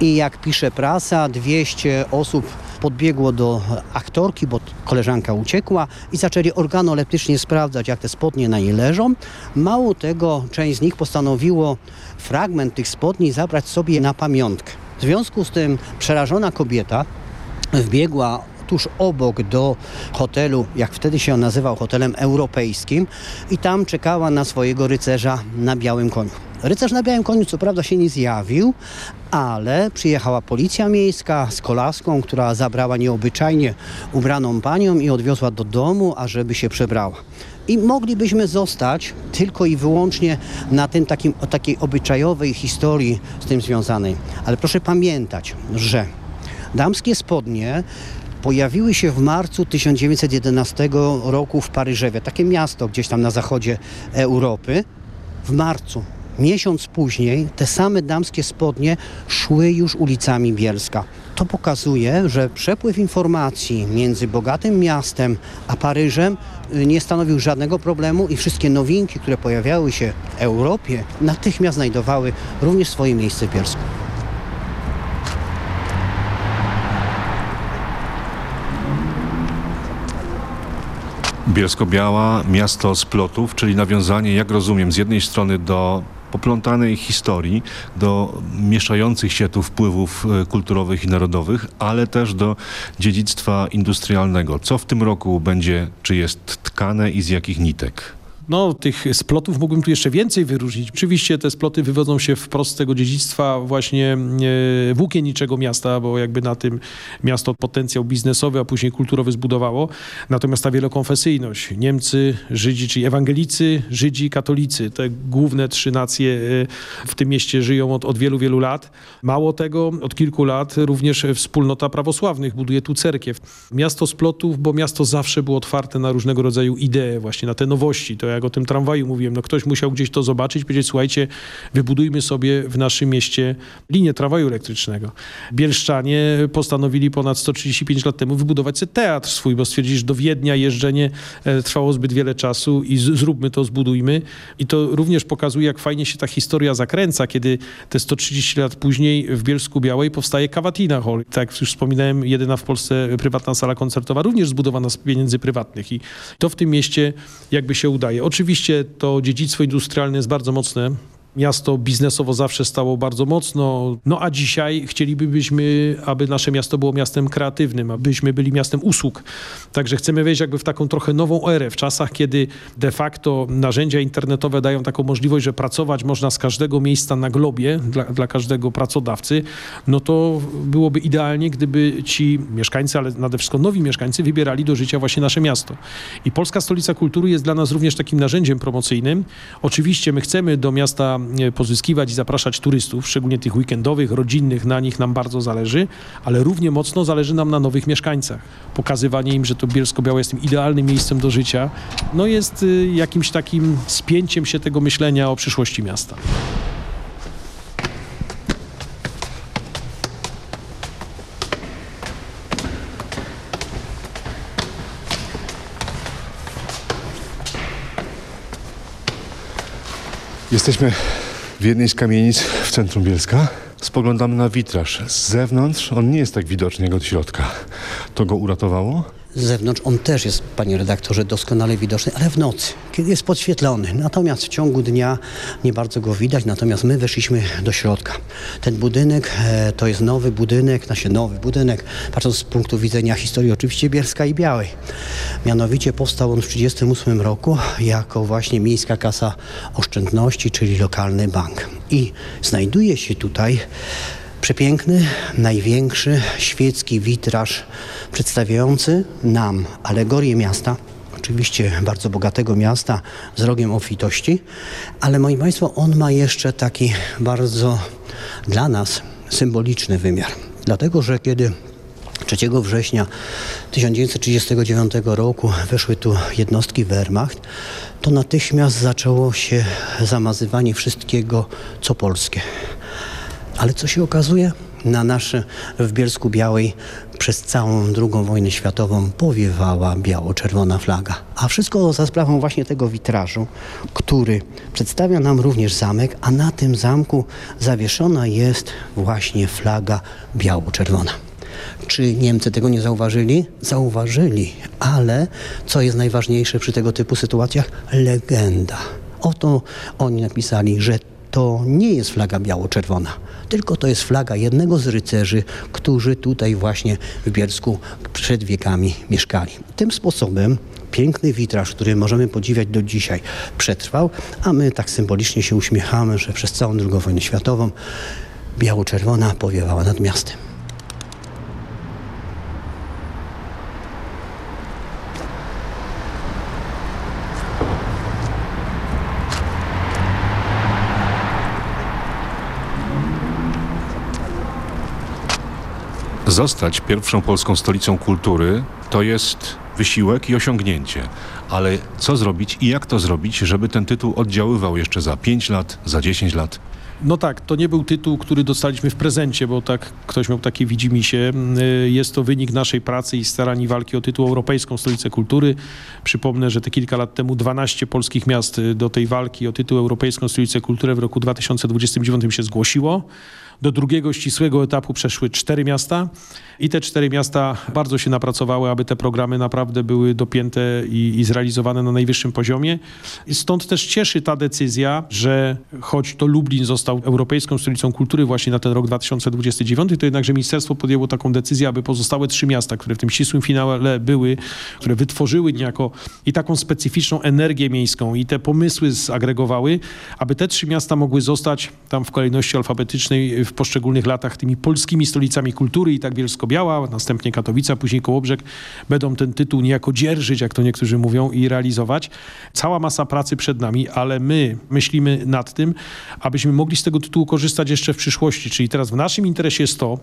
I jak pisze prasa, 200 osób podbiegło do aktorki, bo koleżanka uciekła i zaczęli organoleptycznie sprawdzać, jak te spodnie na niej leżą. Mało tego, część z nich postanowiło fragment tych spodni zabrać sobie na pamiątkę. W związku z tym przerażona kobieta wbiegła tuż obok do hotelu, jak wtedy się on nazywał, hotelem europejskim i tam czekała na swojego rycerza na białym koniu. Rycerz na białym koniu co prawda się nie zjawił, ale przyjechała policja miejska z kolaską, która zabrała nieobyczajnie ubraną panią i odwiozła do domu, ażeby się przebrała. I moglibyśmy zostać tylko i wyłącznie na tym takim, takiej obyczajowej historii z tym związanej. Ale proszę pamiętać, że damskie spodnie pojawiły się w marcu 1911 roku w Paryżewie, takie miasto gdzieś tam na zachodzie Europy. W marcu, miesiąc później, te same damskie spodnie szły już ulicami Bielska. To pokazuje, że przepływ informacji między bogatym miastem a Paryżem y, nie stanowił żadnego problemu i wszystkie nowinki, które pojawiały się w Europie, natychmiast znajdowały również swoje miejsce w Bielsku. Bielsko-Biała, miasto splotów, czyli nawiązanie, jak rozumiem, z jednej strony do poplątanej historii, do mieszających się tu wpływów e, kulturowych i narodowych, ale też do dziedzictwa industrialnego. Co w tym roku będzie, czy jest tkane i z jakich nitek? No, tych splotów mógłbym tu jeszcze więcej wyróżnić. Oczywiście te sploty wywodzą się wprost z tego dziedzictwa właśnie e, włókienniczego miasta, bo jakby na tym miasto potencjał biznesowy, a później kulturowy zbudowało. Natomiast ta wielokonfesyjność, Niemcy, Żydzi, czyli ewangelicy, Żydzi, katolicy, te główne trzy nacje e, w tym mieście żyją od, od wielu, wielu lat. Mało tego, od kilku lat również wspólnota prawosławnych buduje tu cerkiew. Miasto splotów, bo miasto zawsze było otwarte na różnego rodzaju idee, właśnie na te nowości. To jak o tym tramwaju mówiłem, no ktoś musiał gdzieś to zobaczyć, powiedzieć, słuchajcie, wybudujmy sobie w naszym mieście linię tramwaju elektrycznego. Bielszczanie postanowili ponad 135 lat temu wybudować sobie teatr swój, bo stwierdzili, że do Wiednia jeżdżenie e, trwało zbyt wiele czasu i zróbmy to, zbudujmy. I to również pokazuje, jak fajnie się ta historia zakręca, kiedy te 130 lat później w Bielsku Białej powstaje Cavatina Hall. Tak jak już wspominałem, jedyna w Polsce prywatna sala koncertowa, również zbudowana z pieniędzy prywatnych. I to w tym mieście jakby się udaje. Oczywiście to dziedzictwo industrialne jest bardzo mocne Miasto biznesowo zawsze stało bardzo mocno, no a dzisiaj chcielibyśmy, aby nasze miasto było miastem kreatywnym, abyśmy byli miastem usług. Także chcemy wejść jakby w taką trochę nową erę, w czasach, kiedy de facto narzędzia internetowe dają taką możliwość, że pracować można z każdego miejsca na globie dla, dla każdego pracodawcy, no to byłoby idealnie, gdyby ci mieszkańcy, ale nade wszystko nowi mieszkańcy wybierali do życia właśnie nasze miasto. I Polska Stolica Kultury jest dla nas również takim narzędziem promocyjnym. Oczywiście my chcemy do miasta pozyskiwać i zapraszać turystów, szczególnie tych weekendowych, rodzinnych, na nich nam bardzo zależy, ale równie mocno zależy nam na nowych mieszkańcach. Pokazywanie im, że to Bielsko-Białe jest tym idealnym miejscem do życia, no jest y, jakimś takim spięciem się tego myślenia o przyszłości miasta. Jesteśmy w jednej z kamienic w centrum Bielska. Spoglądamy na witraż. Z zewnątrz on nie jest tak widoczny jak od środka. To go uratowało? Z zewnątrz on też jest, panie redaktorze, doskonale widoczny, ale w nocy, kiedy jest podświetlony. Natomiast w ciągu dnia nie bardzo go widać, natomiast my weszliśmy do środka. Ten budynek e, to jest nowy budynek, znaczy nowy budynek, patrząc z punktu widzenia historii oczywiście Bielska i Białej. Mianowicie powstał on w 1938 roku jako właśnie Miejska Kasa Oszczędności, czyli lokalny bank. I znajduje się tutaj Przepiękny, największy świecki witraż przedstawiający nam alegorię miasta, oczywiście bardzo bogatego miasta z rogiem obfitości, ale moi Państwo, on ma jeszcze taki bardzo dla nas symboliczny wymiar. Dlatego, że kiedy 3 września 1939 roku weszły tu jednostki Wehrmacht, to natychmiast zaczęło się zamazywanie wszystkiego, co polskie. Ale co się okazuje? Na nasze w Bielsku Białej przez całą II wojnę światową powiewała biało-czerwona flaga. A wszystko za sprawą właśnie tego witrażu, który przedstawia nam również zamek, a na tym zamku zawieszona jest właśnie flaga biało-czerwona. Czy Niemcy tego nie zauważyli? Zauważyli, ale co jest najważniejsze przy tego typu sytuacjach? Legenda. Oto oni napisali, że to nie jest flaga biało-czerwona, tylko to jest flaga jednego z rycerzy, którzy tutaj właśnie w Bielsku przed wiekami mieszkali. Tym sposobem piękny witraż, który możemy podziwiać do dzisiaj, przetrwał, a my tak symbolicznie się uśmiechamy, że przez całą II wojnę światową biało-czerwona powiewała nad miastem. Zostać pierwszą polską stolicą kultury to jest wysiłek i osiągnięcie. Ale co zrobić i jak to zrobić, żeby ten tytuł oddziaływał jeszcze za 5 lat, za 10 lat? No tak, to nie był tytuł, który dostaliśmy w prezencie, bo tak ktoś miał takie widzimisię. Y, jest to wynik naszej pracy i starań i walki o tytuł Europejską Stolicę Kultury. Przypomnę, że te kilka lat temu 12 polskich miast y, do tej walki o tytuł Europejską Stolicę Kultury w roku 2029 się zgłosiło. Do drugiego ścisłego etapu przeszły cztery miasta i te cztery miasta bardzo się napracowały, aby te programy naprawdę były dopięte i, i zrealizowane na najwyższym poziomie. I stąd też cieszy ta decyzja, że choć to Lublin został Europejską Stolicą Kultury właśnie na ten rok 2029, to jednakże ministerstwo podjęło taką decyzję, aby pozostałe trzy miasta, które w tym ścisłym finale były, które wytworzyły niejako i taką specyficzną energię miejską i te pomysły zagregowały, aby te trzy miasta mogły zostać tam w kolejności alfabetycznej w poszczególnych latach tymi polskimi stolicami kultury i tak Bielsko-Biała, następnie Katowice, później Kołobrzeg będą ten tytuł niejako dzierżyć, jak to niektórzy mówią, i realizować. Cała masa pracy przed nami, ale my myślimy nad tym, abyśmy mogli z tego tytułu korzystać jeszcze w przyszłości. Czyli teraz w naszym interesie jest to,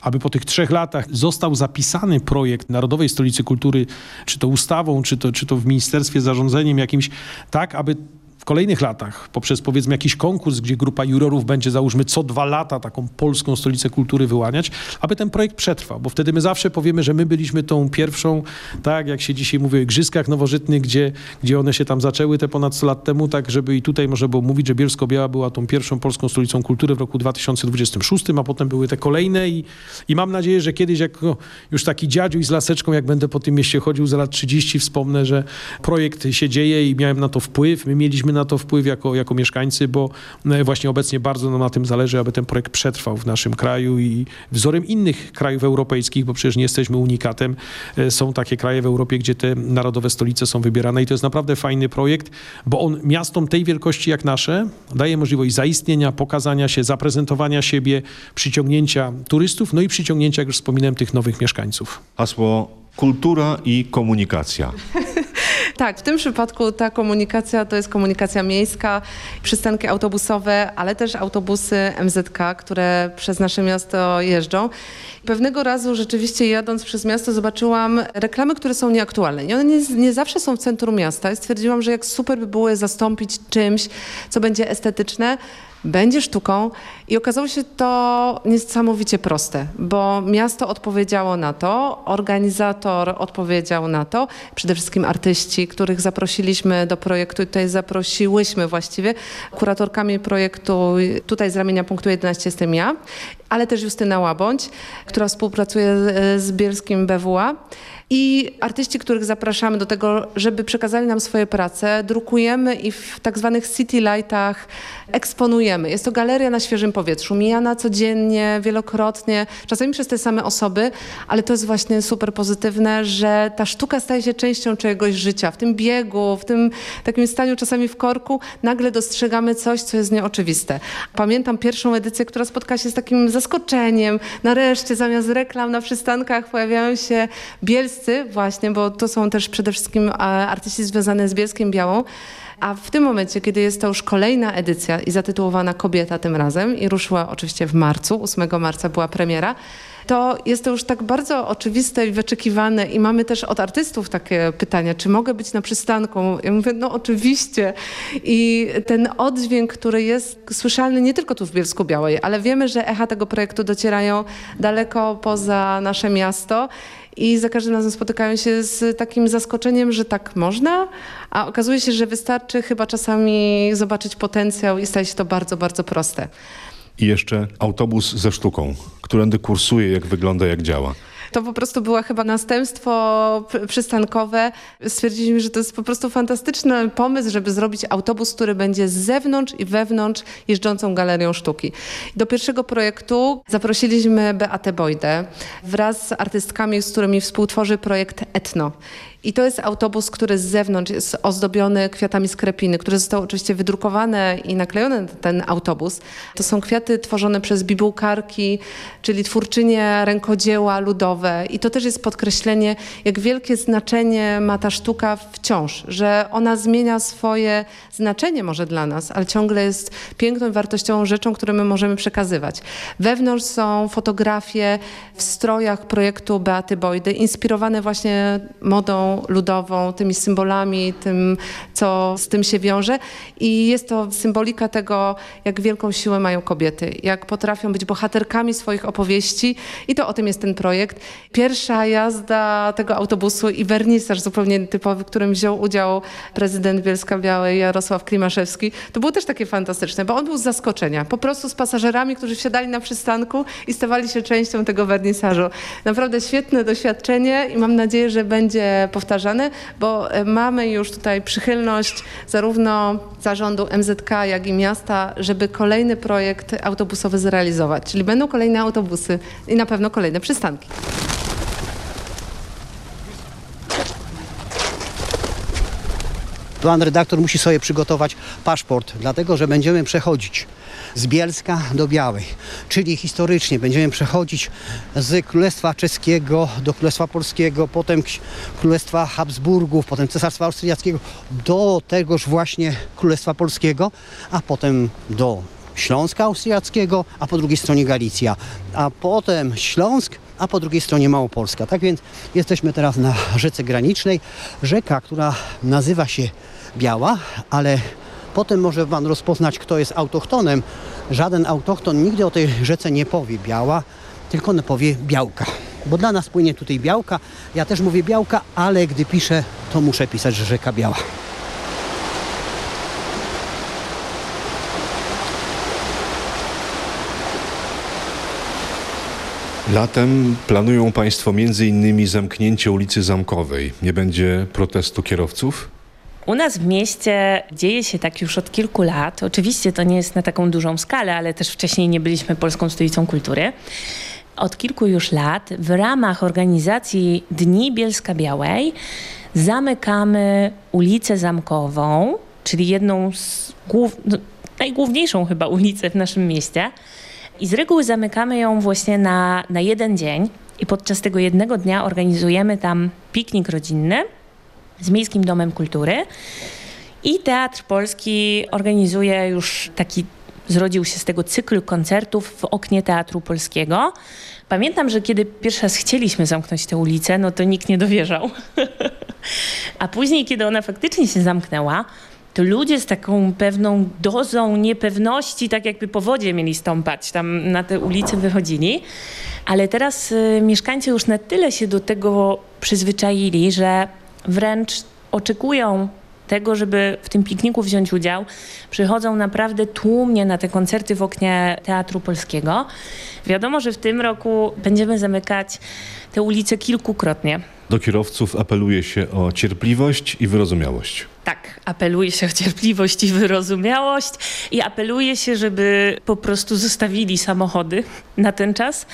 aby po tych trzech latach został zapisany projekt Narodowej Stolicy Kultury, czy to ustawą, czy to, czy to w Ministerstwie Zarządzeniem jakimś, tak, aby w kolejnych latach, poprzez powiedzmy jakiś konkurs, gdzie grupa jurorów będzie załóżmy co dwa lata taką polską stolicę kultury wyłaniać, aby ten projekt przetrwał, bo wtedy my zawsze powiemy, że my byliśmy tą pierwszą, tak jak się dzisiaj mówi o igrzyskach nowożytnych, gdzie, gdzie one się tam zaczęły te ponad 100 lat temu, tak żeby i tutaj można było mówić, że Bielsko-Biała była tą pierwszą polską stolicą kultury w roku 2026, a potem były te kolejne i, i mam nadzieję, że kiedyś jako już taki dziadziu i z laseczką, jak będę po tym mieście chodził za lat 30, wspomnę, że projekt się dzieje i miałem na to wpływ. My mieliśmy na to wpływ jako, jako mieszkańcy, bo e, właśnie obecnie bardzo nam na tym zależy, aby ten projekt przetrwał w naszym kraju i wzorem innych krajów europejskich, bo przecież nie jesteśmy unikatem. E, są takie kraje w Europie, gdzie te narodowe stolice są wybierane i to jest naprawdę fajny projekt, bo on miastom tej wielkości jak nasze daje możliwość zaistnienia, pokazania się, zaprezentowania siebie, przyciągnięcia turystów, no i przyciągnięcia, jak już wspominałem, tych nowych mieszkańców. Hasło kultura i komunikacja. Tak, w tym przypadku ta komunikacja to jest komunikacja miejska, przystanki autobusowe, ale też autobusy MZK, które przez nasze miasto jeżdżą. Pewnego razu rzeczywiście jadąc przez miasto zobaczyłam reklamy, które są nieaktualne. I one nie, nie zawsze są w centrum miasta. I stwierdziłam, że jak super by było je zastąpić czymś, co będzie estetyczne, będzie sztuką I okazało się to niesamowicie proste, bo miasto odpowiedziało na to, organizator odpowiedział na to, przede wszystkim artyści, których zaprosiliśmy do projektu, tutaj zaprosiłyśmy właściwie, kuratorkami projektu, tutaj z ramienia punktu 11 jestem ja, ale też Justyna Łabądź, która współpracuje z Bielskim BWA i artyści, których zapraszamy do tego, żeby przekazali nam swoje prace, drukujemy i w tak zwanych city lightach eksponujemy. Jest to galeria na świeżym powietrzu, mijana codziennie, wielokrotnie, czasami przez te same osoby, ale to jest właśnie super pozytywne, że ta sztuka staje się częścią czegoś życia. W tym biegu, w tym takim staniu czasami w korku, nagle dostrzegamy coś, co jest nieoczywiste. Pamiętam pierwszą edycję, która spotkała się z takim zaskoczeniem. Nareszcie zamiast reklam na przystankach pojawiają się bielscy właśnie, bo to są też przede wszystkim artyści związane z Bielskiem Białą. A w tym momencie, kiedy jest to już kolejna edycja i zatytułowana Kobieta tym razem i ruszyła oczywiście w marcu, 8 marca była premiera, to jest to już tak bardzo oczywiste i wyczekiwane i mamy też od artystów takie pytania, czy mogę być na przystanku? Ja mówię, no oczywiście. I ten oddźwięk, który jest słyszalny nie tylko tu w Bielsku Białej, ale wiemy, że echa tego projektu docierają daleko poza nasze miasto i za każdym razem spotykają się z takim zaskoczeniem, że tak można, a okazuje się, że wystarczy chyba czasami zobaczyć potencjał i staje się to bardzo, bardzo proste. I jeszcze autobus ze sztuką, którędy kursuje, jak wygląda, jak działa. To po prostu było chyba następstwo przystankowe. Stwierdziliśmy, że to jest po prostu fantastyczny pomysł, żeby zrobić autobus, który będzie z zewnątrz i wewnątrz jeżdżącą galerią sztuki. Do pierwszego projektu zaprosiliśmy Beatę Bojdę wraz z artystkami, z którymi współtworzy projekt Etno. I to jest autobus, który z zewnątrz jest ozdobiony kwiatami skrepiny, które zostały oczywiście wydrukowane i naklejone na ten autobus. To są kwiaty tworzone przez bibułkarki, czyli twórczynie rękodzieła ludowe. I to też jest podkreślenie, jak wielkie znaczenie ma ta sztuka wciąż, że ona zmienia swoje znaczenie może dla nas, ale ciągle jest piękną wartościową rzeczą, którą my możemy przekazywać. Wewnątrz są fotografie w strojach projektu Beaty Bojdy, inspirowane właśnie modą ludową, tymi symbolami, tym, co z tym się wiąże. I jest to symbolika tego, jak wielką siłę mają kobiety, jak potrafią być bohaterkami swoich opowieści. I to o tym jest ten projekt. Pierwsza jazda tego autobusu i wernisaż zupełnie typowy, w którym wziął udział prezydent Bielska Białej Jarosław Klimaszewski, to było też takie fantastyczne, bo on był z zaskoczenia. Po prostu z pasażerami, którzy wsiadali na przystanku i stawali się częścią tego wernisażu. Naprawdę świetne doświadczenie i mam nadzieję, że będzie powtarzane bo e, mamy już tutaj przychylność zarówno zarządu MZK, jak i miasta, żeby kolejny projekt autobusowy zrealizować. Czyli będą kolejne autobusy i na pewno kolejne przystanki. Pan redaktor musi sobie przygotować paszport, dlatego że będziemy przechodzić z Bielska do Białej, czyli historycznie będziemy przechodzić z Królestwa Czeskiego do Królestwa Polskiego, potem Królestwa Habsburgów, potem Cesarstwa Austriackiego do tegoż właśnie Królestwa Polskiego, a potem do Śląska Austriackiego, a po drugiej stronie Galicja, a potem Śląsk, a po drugiej stronie Małopolska. Tak więc jesteśmy teraz na rzece granicznej. Rzeka, która nazywa się Biała, ale Potem może Pan rozpoznać, kto jest autochtonem. Żaden autochton nigdy o tej rzece nie powie biała, tylko on powie białka. Bo dla nas płynie tutaj białka. Ja też mówię białka, ale gdy piszę, to muszę pisać, rzeka biała. Latem planują Państwo innymi zamknięcie ulicy Zamkowej. Nie będzie protestu kierowców? U nas w mieście dzieje się tak już od kilku lat. Oczywiście to nie jest na taką dużą skalę, ale też wcześniej nie byliśmy polską stolicą kultury. Od kilku już lat w ramach organizacji Dni Bielska Białej zamykamy ulicę Zamkową, czyli jedną z głów... No, najgłówniejszą chyba ulicę w naszym mieście. I z reguły zamykamy ją właśnie na, na jeden dzień. I podczas tego jednego dnia organizujemy tam piknik rodzinny z Miejskim Domem Kultury. I Teatr Polski organizuje już taki, zrodził się z tego cykl koncertów w oknie Teatru Polskiego. Pamiętam, że kiedy pierwszy raz chcieliśmy zamknąć tę ulicę, no to nikt nie dowierzał. A później, kiedy ona faktycznie się zamknęła, to ludzie z taką pewną dozą niepewności, tak jakby po wodzie mieli stąpać, tam na te ulice wychodzili. Ale teraz y, mieszkańcy już na tyle się do tego przyzwyczaili, że wręcz oczekują tego, żeby w tym pikniku wziąć udział. Przychodzą naprawdę tłumnie na te koncerty w oknie Teatru Polskiego. Wiadomo, że w tym roku będziemy zamykać te ulice kilkukrotnie. Do kierowców apeluje się o cierpliwość i wyrozumiałość. Tak, apeluje się o cierpliwość i wyrozumiałość i apeluje się, żeby po prostu zostawili samochody na ten czas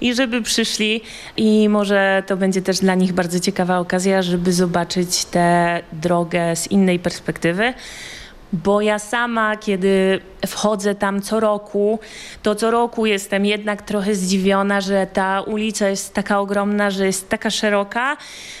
i żeby przyszli i może to będzie też dla nich bardzo ciekawa okazja, żeby zobaczyć tę drogę z innej perspektywy. Bo ja sama, kiedy wchodzę tam co roku, to co roku jestem jednak trochę zdziwiona, że ta ulica jest taka ogromna, że jest taka szeroka.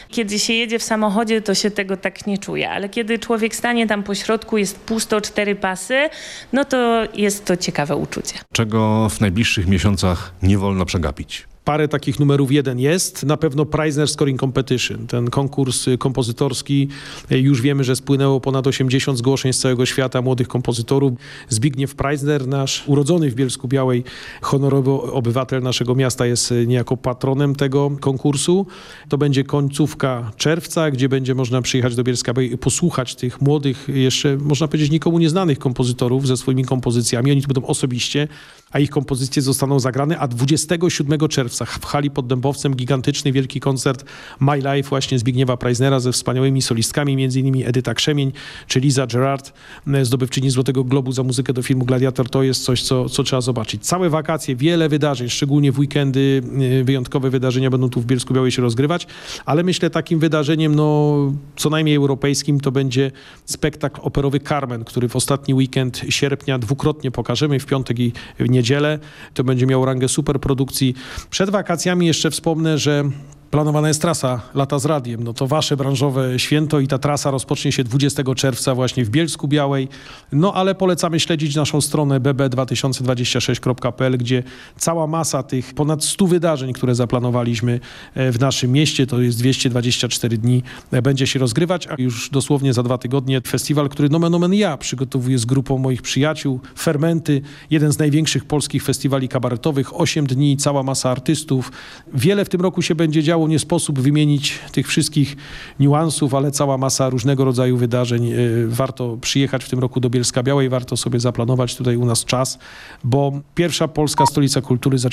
Kiedy się jedzie w samochodzie, to się tego tak nie czuje, ale kiedy człowiek stanie tam po środku, jest pusto, cztery pasy, no to jest to ciekawe uczucie. Czego w najbliższych miesiącach nie wolno przegapić? Parę takich numerów jeden jest. Na pewno Preisner Scoring Competition, ten konkurs y, kompozytorski. Y, Już wiemy, że spłynęło ponad 80 zgłoszeń z całego świata młodych kompozytorów. Zbigniew Preisner, nasz urodzony w Bielsku Białej, honorowy obywatel naszego miasta, jest y, niejako patronem tego konkursu. To będzie końcówka czerwca, gdzie będzie można przyjechać do Bielska Białej i posłuchać tych młodych, jeszcze można powiedzieć nikomu nieznanych kompozytorów ze swoimi kompozycjami. Oni tu będą osobiście, a ich kompozycje zostaną zagrane, a 27 czerwca w hali pod Dębowcem gigantyczny wielki koncert My Life właśnie Zbigniewa Preisnera ze wspaniałymi solistkami, innymi Edyta Krzemień czy Liza Gerard, e, zdobywczyni Złotego Globu za muzykę do filmu Gladiator. To jest coś, co, co trzeba zobaczyć. Całe wakacje, wiele wydarzeń, szczególnie w weekendy, e, wyjątkowe wydarzenia będą tu w Bielsku Białej się rozgrywać, ale myślę takim wydarzeniem, no co najmniej europejskim, to będzie spektakl operowy Carmen, który w ostatni weekend sierpnia dwukrotnie pokażemy, w piątek i w niedzielę. To będzie miało rangę superprodukcji. Przed wakacjami jeszcze wspomnę, że planowana jest trasa Lata z Radiem. No to wasze branżowe święto i ta trasa rozpocznie się 20 czerwca właśnie w Bielsku Białej. No ale polecamy śledzić naszą stronę bb2026.pl, gdzie cała masa tych ponad 100 wydarzeń, które zaplanowaliśmy e, w naszym mieście, to jest 224 dni, e, będzie się rozgrywać, a już dosłownie za dwa tygodnie festiwal, który nomen omen ja przygotowuję z grupą moich przyjaciół, Fermenty, jeden z największych polskich festiwali kabaretowych, 8 dni, cała masa artystów. Wiele w tym roku się będzie działo, nie sposób wymienić tych wszystkich niuansów, ale cała masa różnego rodzaju wydarzeń. E, Warto przyjechać w tym roku do Bielska Białej, warto sobie zaplanować tutaj u nas czas, bo pierwsza polska stolica kultury zaczyna